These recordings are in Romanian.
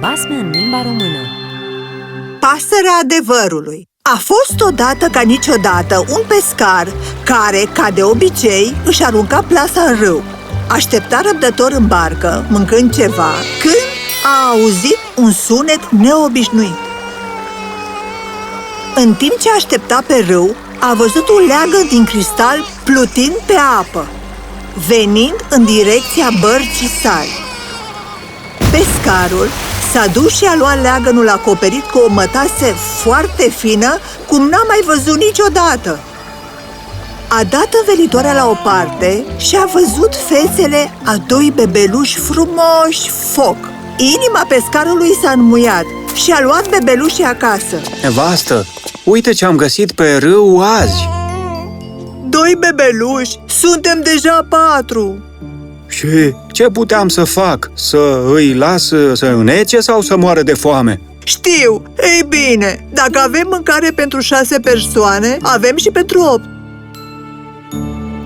Basme în limba română Pasărea adevărului A fost odată ca niciodată un pescar care, ca de obicei, își arunca plasa în râu. Aștepta răbdător în barcă, mâncând ceva, când a auzit un sunet neobișnuit. În timp ce aștepta pe râu, a văzut un leagă din cristal plutind pe apă, venind în direcția bărcii sale. Pescarul s-a dus și a luat leagănul acoperit cu o mătase foarte fină, cum n-a mai văzut niciodată. A dat învelitoarea la o parte și a văzut fețele a doi bebeluși frumoși foc. Inima pescarului s-a înmuiat și a luat bebelușii acasă. Nevastă, uite ce am găsit pe râu azi! Doi bebeluși? Suntem deja patru! Și ce puteam să fac? Să îi las să înnece sau să moară de foame? Știu! Ei bine, dacă avem mâncare pentru șase persoane, avem și pentru opt.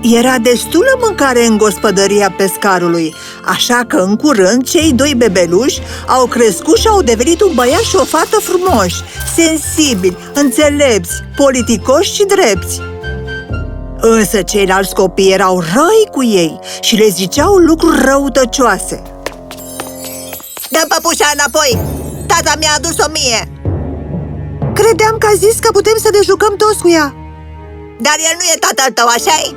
Era destulă mâncare în gospodăria pescarului, așa că în curând cei doi bebeluși au crescut și au devenit un băiat și o fată frumoși, sensibili, înțelepți, politicoși și drepți. Însă ceilalți copii erau răi cu ei și le ziceau lucruri răutăcioase. Dă păpușa înapoi! Tata mi-a adus-o mie! Credeam că a zis că putem să ne jucăm toți cu ea. Dar el nu e tatăl tău, așa-i?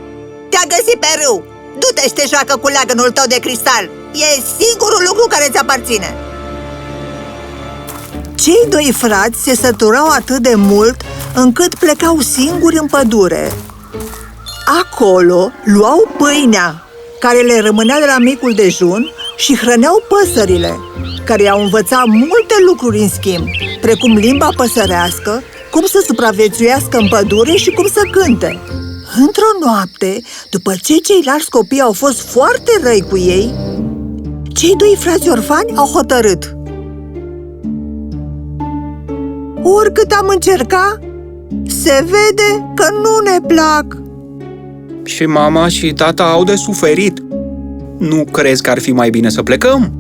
Te-a găsit pe râu! Du-te și te joacă cu leagănul tău de cristal! E singurul lucru care ți aparține! Cei doi frați se săturau atât de mult încât plecau singuri în pădure. Acolo luau pâinea care le rămânea de la micul dejun și hrăneau păsările, care i-au învățat multe lucruri în schimb, precum limba păsărească, cum să supraviețuiască în pădure și cum să cânte. Într-o noapte, după ce ceilalți copii au fost foarte răi cu ei, cei doi frați orfani au hotărât. Oricât am încercat, se vede că nu ne plac. Și mama și tata au de suferit. Nu crezi că ar fi mai bine să plecăm?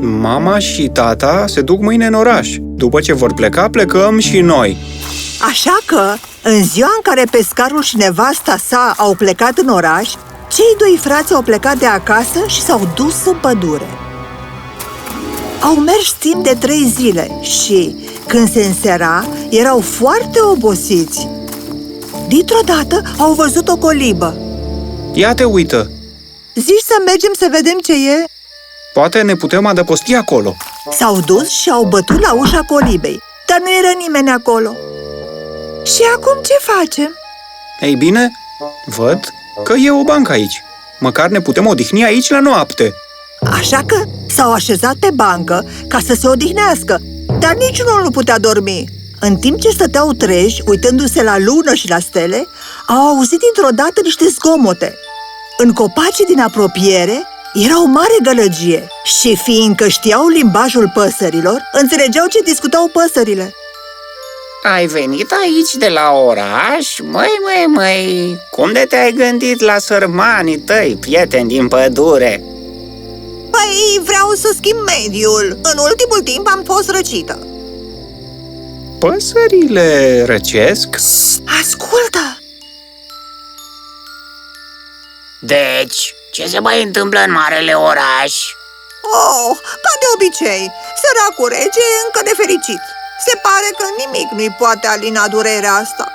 Mama și tata se duc mâine în oraș. După ce vor pleca, plecăm și noi. Așa că, în ziua în care pescarul și nevasta sa au plecat în oraș, cei doi frați au plecat de acasă și s-au dus în pădure. Au mers timp de trei zile și, când se însera, erau foarte obosiți. Dintr-o dată au văzut o colibă. Ia te uită! Zici să mergem să vedem ce e? Poate ne putem adăposti acolo. S-au dus și au bătut la ușa colibei, dar nu era nimeni acolo. Și acum ce facem? Ei bine, văd că e o bancă aici. Măcar ne putem odihni aici la noapte. Așa că s-au așezat pe bancă ca să se odihnească, dar niciunul nu putea dormi. În timp ce stăteau treji, uitându-se la lună și la stele, au auzit dintr-o dată niște zgomote. În copacii din apropiere era o mare gălăgie și fiindcă știau limbajul păsărilor, înțelegeau ce discutau păsările. Ai venit aici de la oraș? Măi, măi, măi, cum de te-ai gândit la sărmanii tăi, prieteni din pădure? Păi, vreau să schimb mediul. În ultimul timp am fost răcită. Păsările răcesc? Ascultă! Deci, ce se mai întâmplă în marele oraș? Oh, ca de obicei, săracul rege e încă nefericit. Se pare că nimic nu-i poate alina durerea asta.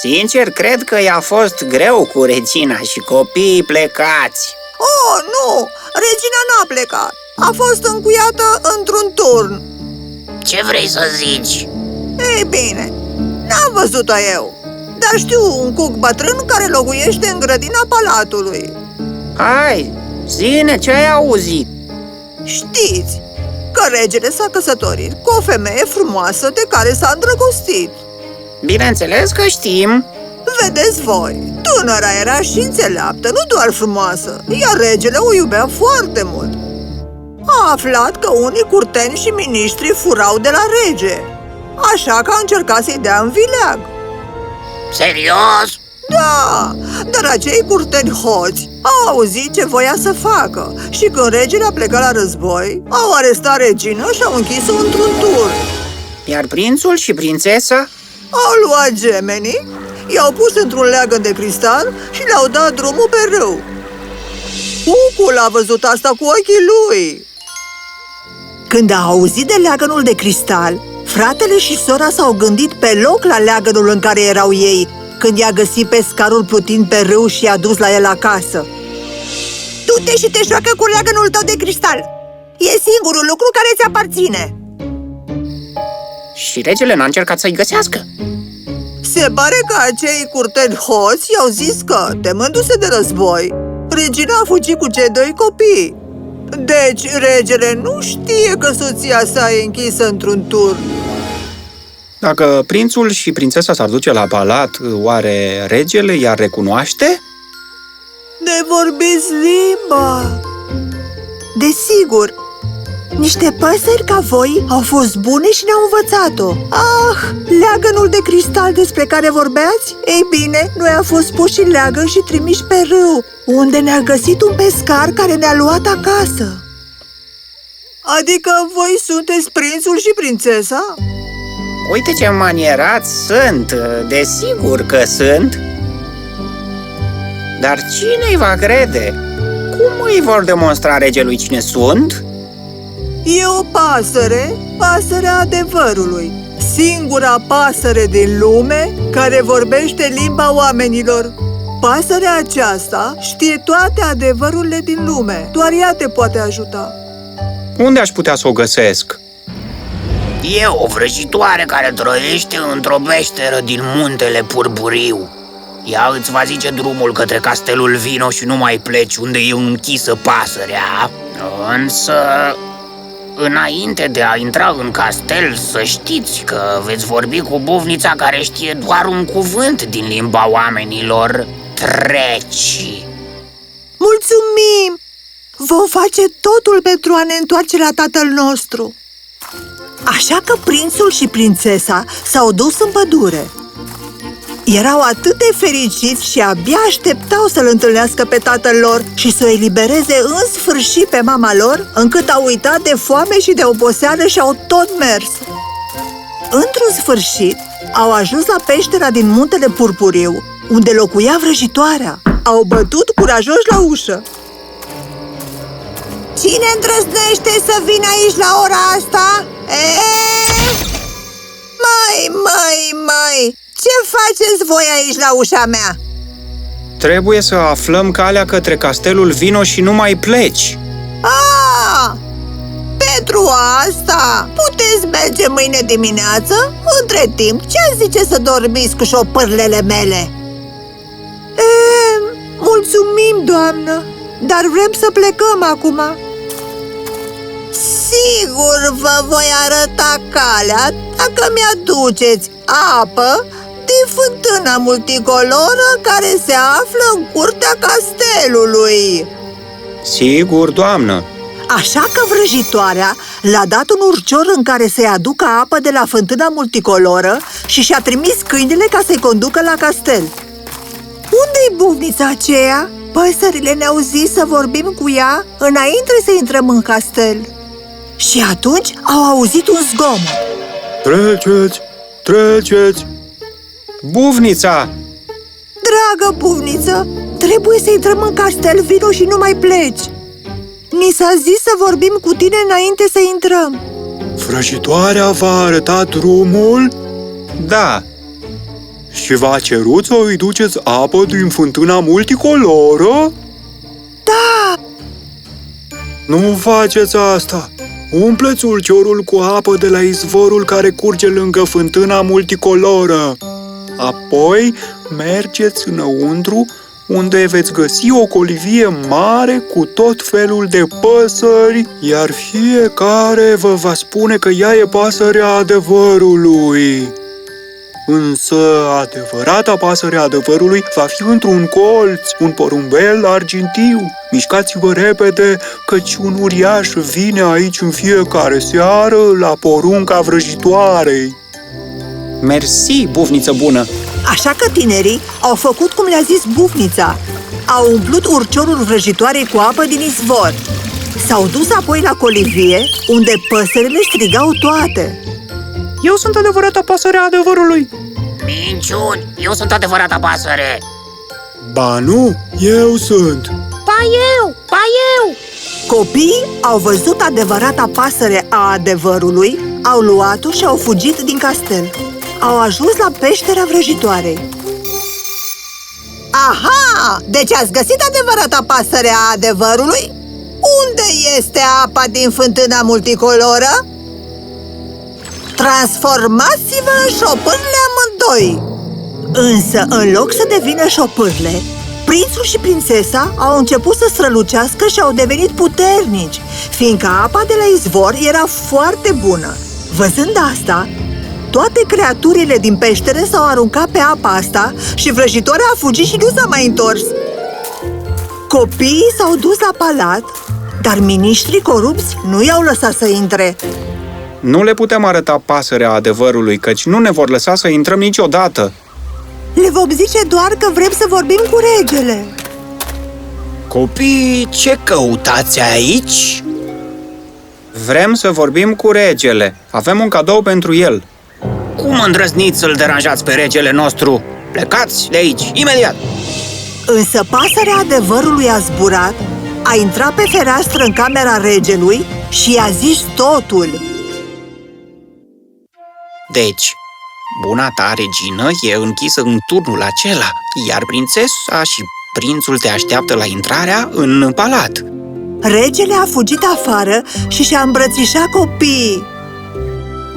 Sincer, cred că i-a fost greu cu regina și copiii plecați. Oh, nu! Regina n-a plecat. A fost încuiată într-un turn. Ce vrei să zici? Ei bine, n-am văzut-o eu, dar știu un cuc bătrân care locuiește în grădina palatului. Hai, zine ce ai auzit? Știți că regele s-a căsătorit cu o femeie frumoasă de care s-a îndrăgostit. Bineînțeles că știm. Vedeți voi, tânăra era și înțeleaptă, nu doar frumoasă, iar regele o iubea foarte mult. A aflat că unii curteni și miniștri furau de la rege, așa că a încercat să-i dea în vileag. Serios? Da, dar acei curteni hoți au auzit ce voia să facă și când regele a plecat la război, au arestat regina și au închis-o într-un tur. Iar prințul și prințesa? Au luat gemenii, i-au pus într-un leagăn de cristal și le-au dat drumul pe râu. Cucul a văzut asta cu ochii lui. Când a auzit de leagănul de cristal, fratele și sora s-au gândit pe loc la leagănul în care erau ei, când i-a găsit pescarul plutind pe râu și i-a dus la el acasă. Du-te și te joacă cu leagănul tău de cristal. E singurul lucru care ți aparține. Și regele n-a încercat să-i găsească. Se pare că acei curteni hoți i-au zis că, temându-se de război, regina a fugit cu cei doi copii. Deci, regele nu știe că soția sa e închisă într-un turn. Dacă prințul și prințesa s-ar duce la palat, oare regele i-ar recunoaște? Ne vorbiți limba! Desigur, niște păsări ca voi au fost bune și ne-au învățat-o. Ah, leagănul de cristal despre care vorbeați? Ei bine, noi am fost puși în leagăn și trimiși pe râu, unde ne-a găsit un pescar care ne-a luat acasă. Adică voi sunteți prințul și prințesa? Uite ce manierat sunt, desigur că sunt. Dar cine îi va crede? Cum îi vor demonstra regelui cine sunt? E o pasăre, pasărea adevărului Singura pasăre din lume care vorbește limba oamenilor Pasărea aceasta știe toate adevărurile din lume Doar ea te poate ajuta Unde aș putea să o găsesc? E o vrăjitoare care trăiește într-o peșteră din muntele Purburiu. Ea îți va zice drumul către castelul Vino și nu mai pleci unde e închisă pasărea. Însă, înainte de a intra în castel, să știți că veți vorbi cu buvnița care știe doar un cuvânt din limba oamenilor. Treci! Mulțumim! Vom face totul pentru a ne întoarce la tatăl nostru. Așa că prințul și prințesa s-au dus în pădure. Erau atât de fericiți și abia așteptau să-l întâlnească pe tatăl lor și să o elibereze în sfârșit pe mama lor, încât au uitat de foame și de oboseală și au tot mers. Într-un sfârșit, au ajuns la peștera din muntele Purpuriu, unde locuia vrăjitoarea. Au bătut curajoși la ușă Cine îndrăznește să vină aici la ora asta? Eee? Mai, mai, mai! Ce faceți voi aici la ușa mea? Trebuie să aflăm calea către castelul Vino și nu mai pleci. Ah! Pentru asta puteți merge mâine dimineață? Între timp, ce zice să dormiți cu șopârlele mele? E, mulțumim, doamnă, dar vrem să plecăm acum. Sigur vă voi arăta calea dacă mi-aduceți apă din fântâna multicoloră care se află în curtea castelului. Sigur, doamnă. Așa că vrăjitoarea l-a dat un urcior în care să-i aducă apă de la fântâna multicoloră și și-a trimis câinele ca să-i conducă la castel. Unde-i buvnița aceea? Păsările ne-au zis să vorbim cu ea înainte să intrăm în castel. Și atunci au auzit un zgomot. Treceți, treceți! Buvnița! Dragă buvniță, trebuie să intrăm în castel, vino și nu mai pleci. Ni s-a zis să vorbim cu tine înainte să intrăm. Vrăjitoarea v-a arătat drumul Da, și v-a cerut să îi duceți apă din fântâna multicoloră? Da, Nu faceți asta! Umpleți ulciorul cu apă de la izvorul care curge lângă fântâna multicoloră. Apoi mergeți înăuntru unde veți găsi o colivie mare cu tot felul de păsări, iar fiecare vă va spune că ea e pasărea adevărului. Însă adevărata pasăre a adevărului va fi într-un colț, un porumbel argintiu. Mișcați-vă repede, căci un uriaș vine aici în fiecare seară la porunca vrăjitoarei. Mersi, buvniță bună! Așa că tinerii au făcut cum le-a zis bufnița. Au umplut urciorul vrăjitoarei cu apă din izvor. S-au dus apoi la colivie, unde păsările strigau toate. Eu sunt adevărata pasăre a adevărului. Minciuni! Eu sunt adevărata pasăre! Ba nu, eu sunt. Pa eu! Pa eu! Copiii au văzut adevărata pasăre a adevărului, au luat-o și au fugit din castel. Au ajuns la peștera vrăjitoarei. Aha! Deci ați găsit adevărata pasăre a adevărului? Unde este apa din fântâna multicoloră? Transformați-vă în șopârle amândoi! Însă, în loc să devină șopârle, prințul și prințesa au început să strălucească și au devenit puternici, fiindcă apa de la izvor era foarte bună. Văzând asta, toate creaturile din peștere s-au aruncat pe apa asta și vrăjitoarea a fugit și nu s-a mai întors. Copiii s-au dus la palat, dar miniștrii corupți nu i-au lăsat să intre. Nu le putem arăta pasărea adevărului, căci nu ne vor lăsa să intrăm niciodată. Le vom zice doar că vrem să vorbim cu regele. Copii, ce căutați aici? Vrem să vorbim cu regele. Avem un cadou pentru el. Cum îndrăzniți să-l deranjați pe regele nostru? Plecați de aici, imediat! Însă pasărea adevărului a zburat, a intrat pe fereastră în camera regelui și i-a zis totul. Deci, buna ta regină e închisă în turnul acela, iar prințesa și prințul te așteaptă la intrarea în palat. Regele a fugit afară și și-a îmbrățișat copiii.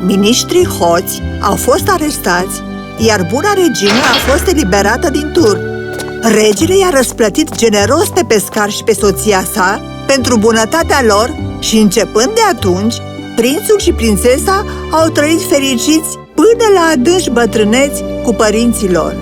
Ministrii hoți au fost arestați, iar buna regină a fost eliberată din turn. Regele i-a răsplătit generos pe pescar și pe soția sa pentru bunătatea lor și începând de atunci, prințul și prințesa au trăit fericiți până la adânci bătrâneți cu părinții lor.